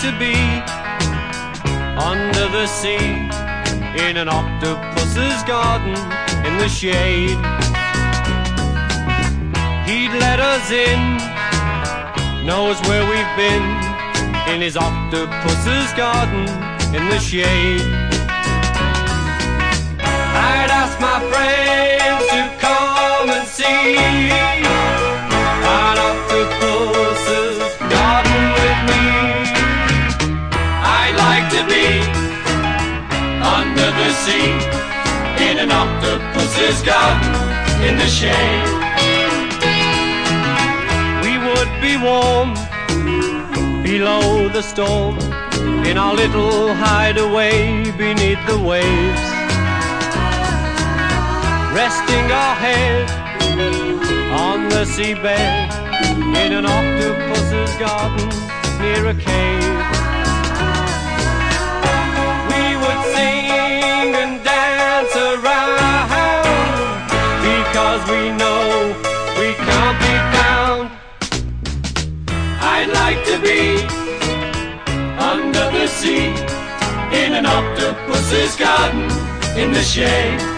to be under the sea in an octopus's garden in the shade. He'd let us in, knows where we've been in his octopus's garden in the shade. I'd like to be under the sea in an octopus's garden in the shade. We would be warm below the storm in our little hideaway beneath the waves, resting our head on the seabed in an octopus's garden near a cave. Be under the sea in an octopus's garden in the shade.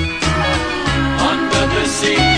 under